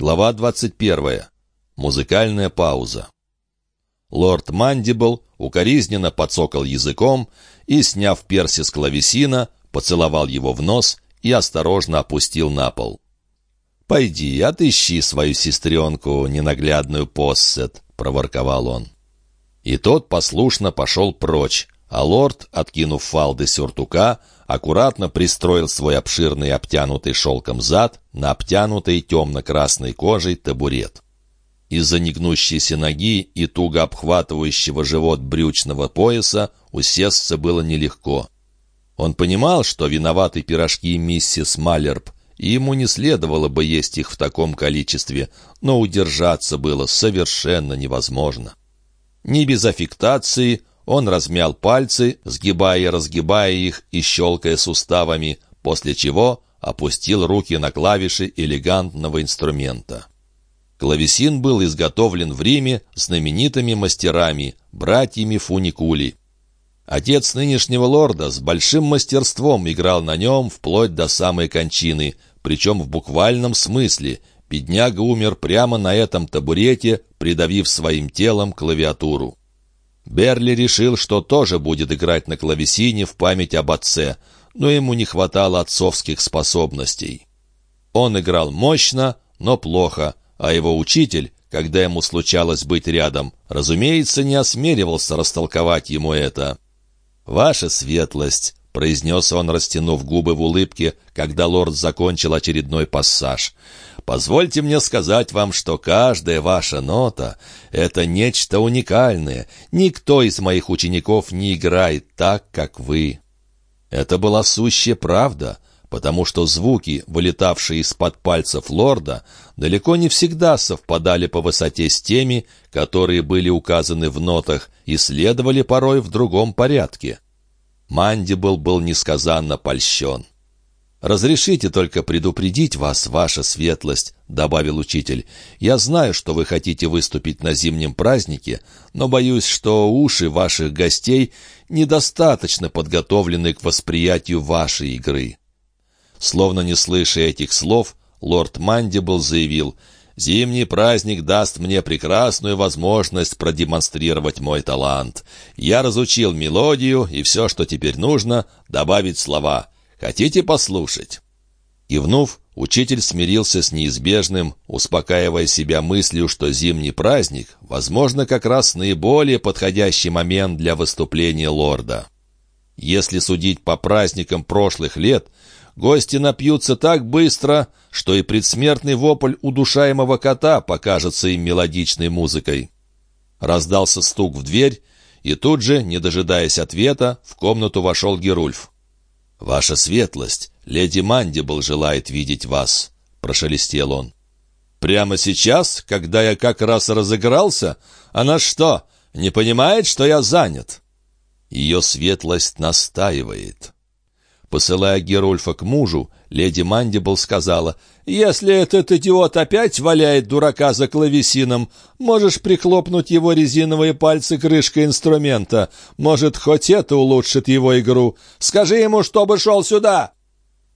Глава 21. Музыкальная пауза. Лорд Мандибл укоризненно подсокал языком и, сняв перси с клавесина, поцеловал его в нос и осторожно опустил на пол. «Пойди, отыщи свою сестренку, ненаглядную Поссет», — проворковал он. И тот послушно пошел прочь, а лорд, откинув фалды сюртука, аккуратно пристроил свой обширный обтянутый шелком зад на обтянутый темно-красной кожей табурет. Из-за негнущейся ноги и туго обхватывающего живот брючного пояса усесться было нелегко. Он понимал, что виноваты пирожки миссис Маллерб, и ему не следовало бы есть их в таком количестве, но удержаться было совершенно невозможно. Не без аффектации он размял пальцы, сгибая и разгибая их и щелкая суставами, после чего опустил руки на клавиши элегантного инструмента. Клавесин был изготовлен в Риме знаменитыми мастерами, братьями Фуникули. Отец нынешнего лорда с большим мастерством играл на нем вплоть до самой кончины, причем в буквальном смысле. Бедняга умер прямо на этом табурете, придавив своим телом клавиатуру. Берли решил, что тоже будет играть на клавесине в память об отце, но ему не хватало отцовских способностей. Он играл мощно, но плохо, а его учитель, когда ему случалось быть рядом, разумеется, не осмеливался растолковать ему это. «Ваша светлость», — произнес он, растянув губы в улыбке, когда лорд закончил очередной пассаж, — Позвольте мне сказать вам, что каждая ваша нота — это нечто уникальное. Никто из моих учеников не играет так, как вы». Это была сущая правда, потому что звуки, вылетавшие из-под пальцев лорда, далеко не всегда совпадали по высоте с теми, которые были указаны в нотах, и следовали порой в другом порядке. Мандибл был несказанно польщен. «Разрешите только предупредить вас, ваша светлость», — добавил учитель. «Я знаю, что вы хотите выступить на зимнем празднике, но боюсь, что уши ваших гостей недостаточно подготовлены к восприятию вашей игры». Словно не слыша этих слов, лорд Мандибл заявил, «Зимний праздник даст мне прекрасную возможность продемонстрировать мой талант. Я разучил мелодию, и все, что теперь нужно, добавить слова». Хотите послушать?» Кивнув, учитель смирился с неизбежным, успокаивая себя мыслью, что зимний праздник, возможно, как раз наиболее подходящий момент для выступления лорда. Если судить по праздникам прошлых лет, гости напьются так быстро, что и предсмертный вопль удушаемого кота покажется им мелодичной музыкой. Раздался стук в дверь, и тут же, не дожидаясь ответа, в комнату вошел Герульф. «Ваша светлость, леди Мандибл желает видеть вас», — прошелестел он. «Прямо сейчас, когда я как раз разыгрался? Она что, не понимает, что я занят?» Ее светлость настаивает. Посылая Герульфа к мужу, леди Мандибл сказала, «Если этот идиот опять валяет дурака за клавесином, можешь прихлопнуть его резиновые пальцы крышкой инструмента. Может, хоть это улучшит его игру. Скажи ему, чтобы шел сюда!»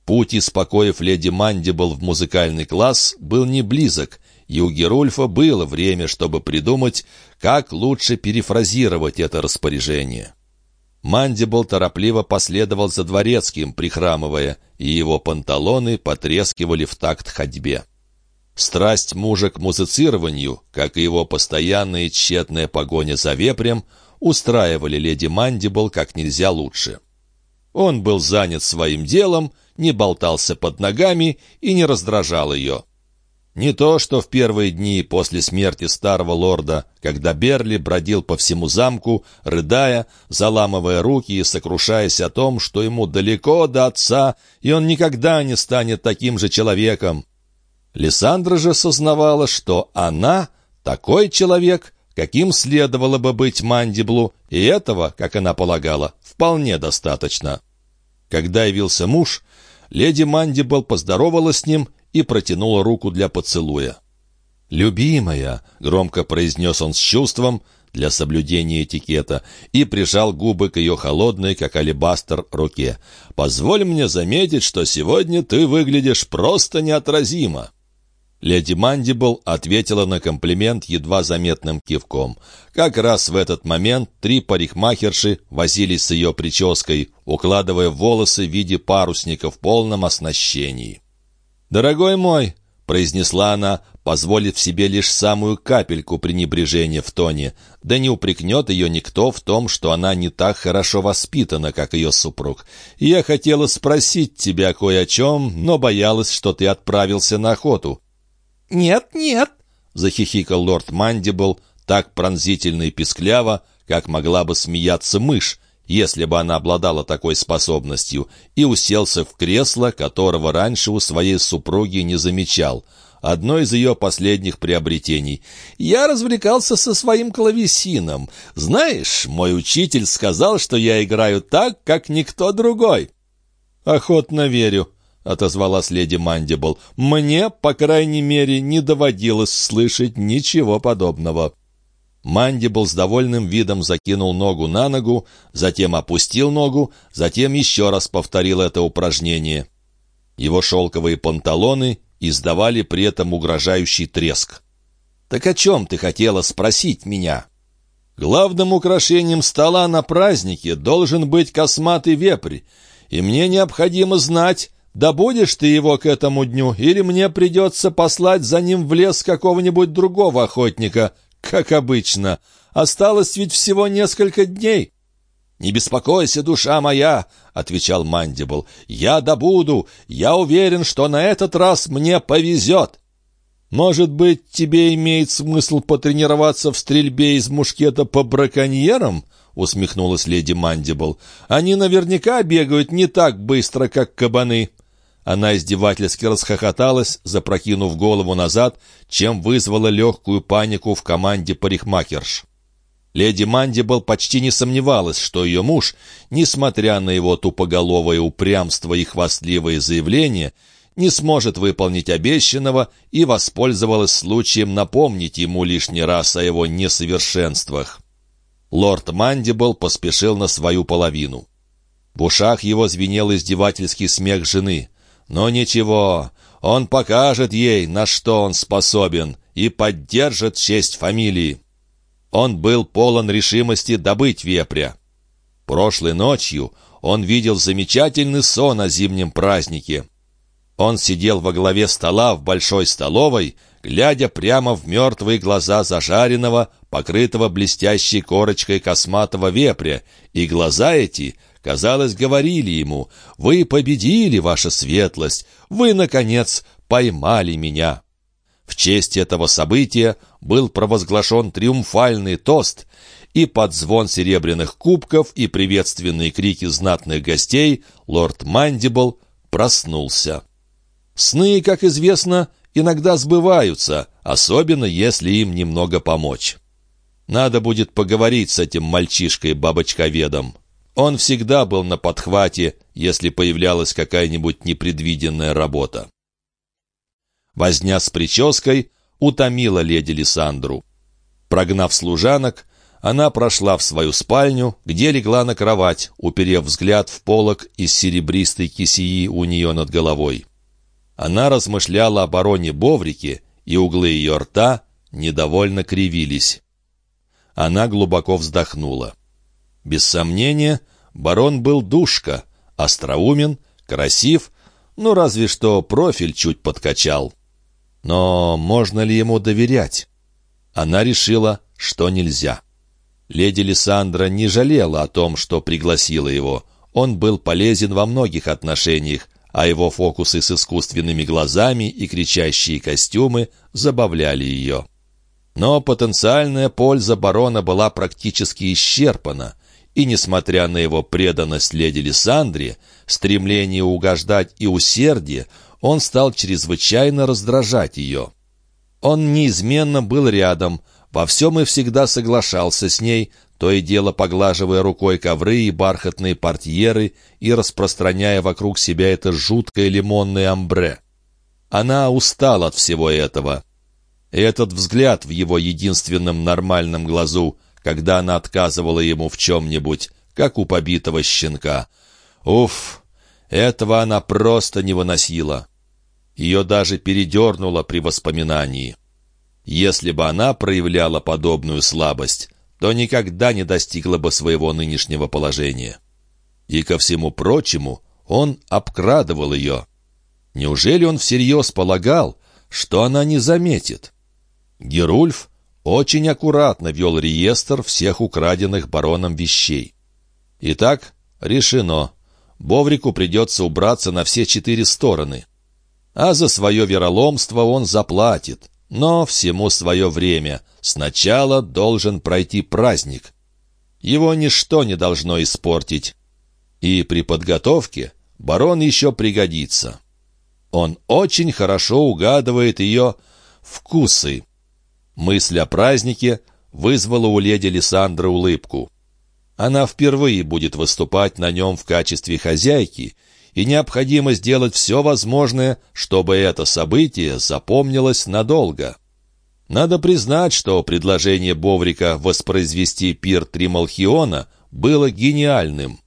Путь из покоев леди Мандибл в музыкальный класс был не близок, и у Герульфа было время, чтобы придумать, как лучше перефразировать это распоряжение. Мандибл торопливо последовал за дворецким, прихрамывая, и его панталоны потрескивали в такт ходьбе. Страсть мужа к музицированию, как и его постоянная тщетная погоня за вепрем, устраивали леди Мандибл как нельзя лучше. Он был занят своим делом, не болтался под ногами и не раздражал ее. Не то, что в первые дни после смерти старого лорда, когда Берли бродил по всему замку, рыдая, заламывая руки и сокрушаясь о том, что ему далеко до отца, и он никогда не станет таким же человеком. Лиссандра же сознавала, что она такой человек, каким следовало бы быть Мандиблу, и этого, как она полагала, вполне достаточно. Когда явился муж, леди Мандибл поздоровалась с ним и протянула руку для поцелуя. «Любимая!» — громко произнес он с чувством для соблюдения этикета и прижал губы к ее холодной, как алебастр, руке. «Позволь мне заметить, что сегодня ты выглядишь просто неотразимо». Леди Мандибл ответила на комплимент едва заметным кивком. Как раз в этот момент три парикмахерши возились с ее прической, укладывая волосы в виде парусника в полном оснащении. «Дорогой мой!» — произнесла она, позволив себе лишь самую капельку пренебрежения в тоне, да не упрекнет ее никто в том, что она не так хорошо воспитана, как ее супруг. «Я хотела спросить тебя кое о чем, но боялась, что ты отправился на охоту. «Нет, нет!» — захихикал лорд Мандибл так пронзительно и пискляво, как могла бы смеяться мышь, если бы она обладала такой способностью, и уселся в кресло, которого раньше у своей супруги не замечал. Одно из ее последних приобретений. «Я развлекался со своим клавесином. Знаешь, мой учитель сказал, что я играю так, как никто другой». «Охотно верю», — отозвалась леди Мандибл. «Мне, по крайней мере, не доводилось слышать ничего подобного». Мандибл с довольным видом закинул ногу на ногу, затем опустил ногу, затем еще раз повторил это упражнение. Его шелковые панталоны издавали при этом угрожающий треск. «Так о чем ты хотела спросить меня?» «Главным украшением стола на празднике должен быть косматый вепрь, и мне необходимо знать, Добудешь ты его к этому дню, или мне придется послать за ним в лес какого-нибудь другого охотника, как обычно. Осталось ведь всего несколько дней». «Не беспокойся, душа моя», — отвечал Мандибл. «Я добуду. Я уверен, что на этот раз мне повезет». «Может быть, тебе имеет смысл потренироваться в стрельбе из мушкета по браконьерам?» — усмехнулась леди Мандибл. «Они наверняка бегают не так быстро, как кабаны». Она издевательски расхохоталась, запрокинув голову назад, чем вызвала легкую панику в команде парикмахерш. Леди Мандибл почти не сомневалась, что ее муж, несмотря на его тупоголовое упрямство и хвастливые заявления, не сможет выполнить обещанного и воспользовалась случаем напомнить ему лишний раз о его несовершенствах. Лорд Мандибл поспешил на свою половину. В ушах его звенел издевательский смех жены. Но ничего, он покажет ей, на что он способен, и поддержит честь фамилии. Он был полон решимости добыть вепря. Прошлой ночью он видел замечательный сон о зимнем празднике. Он сидел во главе стола в большой столовой, глядя прямо в мертвые глаза зажаренного, покрытого блестящей корочкой косматого вепря, и глаза эти казалось, говорили ему, «Вы победили, ваша светлость! Вы, наконец, поймали меня!» В честь этого события был провозглашен триумфальный тост, и под звон серебряных кубков и приветственные крики знатных гостей лорд Мандибл проснулся. Сны, как известно, иногда сбываются, особенно если им немного помочь. Надо будет поговорить с этим мальчишкой-бабочковедом. Он всегда был на подхвате, если появлялась какая-нибудь непредвиденная работа. Возня с прической утомила леди Лиссандру. Прогнав служанок, она прошла в свою спальню, где легла на кровать, уперев взгляд в полок из серебристой кисеи у нее над головой. Она размышляла о бароне Боврике, и углы ее рта недовольно кривились. Она глубоко вздохнула. Без сомнения, барон был душка, остроумен, красив, ну разве что профиль чуть подкачал. Но можно ли ему доверять? Она решила, что нельзя. Леди Лиссандра не жалела о том, что пригласила его. Он был полезен во многих отношениях, а его фокусы с искусственными глазами и кричащие костюмы забавляли ее. Но потенциальная польза барона была практически исчерпана, и, несмотря на его преданность леди Лиссандре, стремление угождать и усердие, он стал чрезвычайно раздражать ее. Он неизменно был рядом, во всем и всегда соглашался с ней, то и дело поглаживая рукой ковры и бархатные портьеры и распространяя вокруг себя это жуткое лимонное амбре. Она устала от всего этого. И этот взгляд в его единственном нормальном глазу, когда она отказывала ему в чем-нибудь, как у побитого щенка. Уф, этого она просто не выносила. Ее даже передернуло при воспоминании. Если бы она проявляла подобную слабость, то никогда не достигла бы своего нынешнего положения. И ко всему прочему, он обкрадывал ее. Неужели он всерьез полагал, что она не заметит? Герульф очень аккуратно вел реестр всех украденных бароном вещей. Итак, решено. Боврику придется убраться на все четыре стороны. А за свое вероломство он заплатит. Но всему свое время. Сначала должен пройти праздник. Его ничто не должно испортить. И при подготовке барон еще пригодится. Он очень хорошо угадывает ее вкусы. Мысль о празднике вызвала у леди Лиссандра улыбку. Она впервые будет выступать на нем в качестве хозяйки, и необходимо сделать все возможное, чтобы это событие запомнилось надолго. Надо признать, что предложение Боврика воспроизвести пир Трималхиона было гениальным.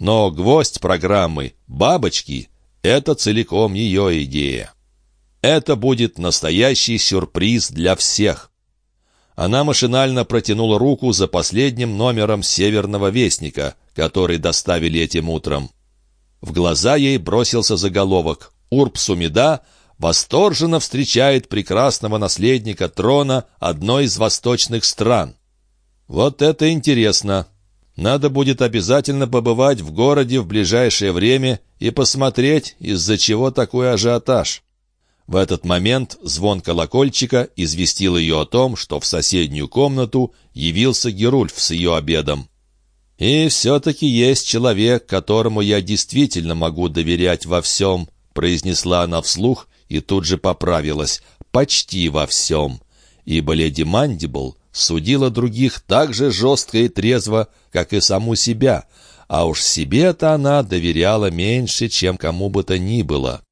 Но гвоздь программы «Бабочки» — это целиком ее идея. Это будет настоящий сюрприз для всех. Она машинально протянула руку за последним номером «Северного вестника», который доставили этим утром. В глаза ей бросился заголовок «Урбсумида» восторженно встречает прекрасного наследника трона одной из восточных стран. Вот это интересно. Надо будет обязательно побывать в городе в ближайшее время и посмотреть, из-за чего такой ажиотаж. В этот момент звон колокольчика известил ее о том, что в соседнюю комнату явился Герульф с ее обедом. «И все-таки есть человек, которому я действительно могу доверять во всем», произнесла она вслух и тут же поправилась. «Почти во всем». Ибо леди Мандибл судила других так же жестко и трезво, как и саму себя, а уж себе-то она доверяла меньше, чем кому бы то ни было.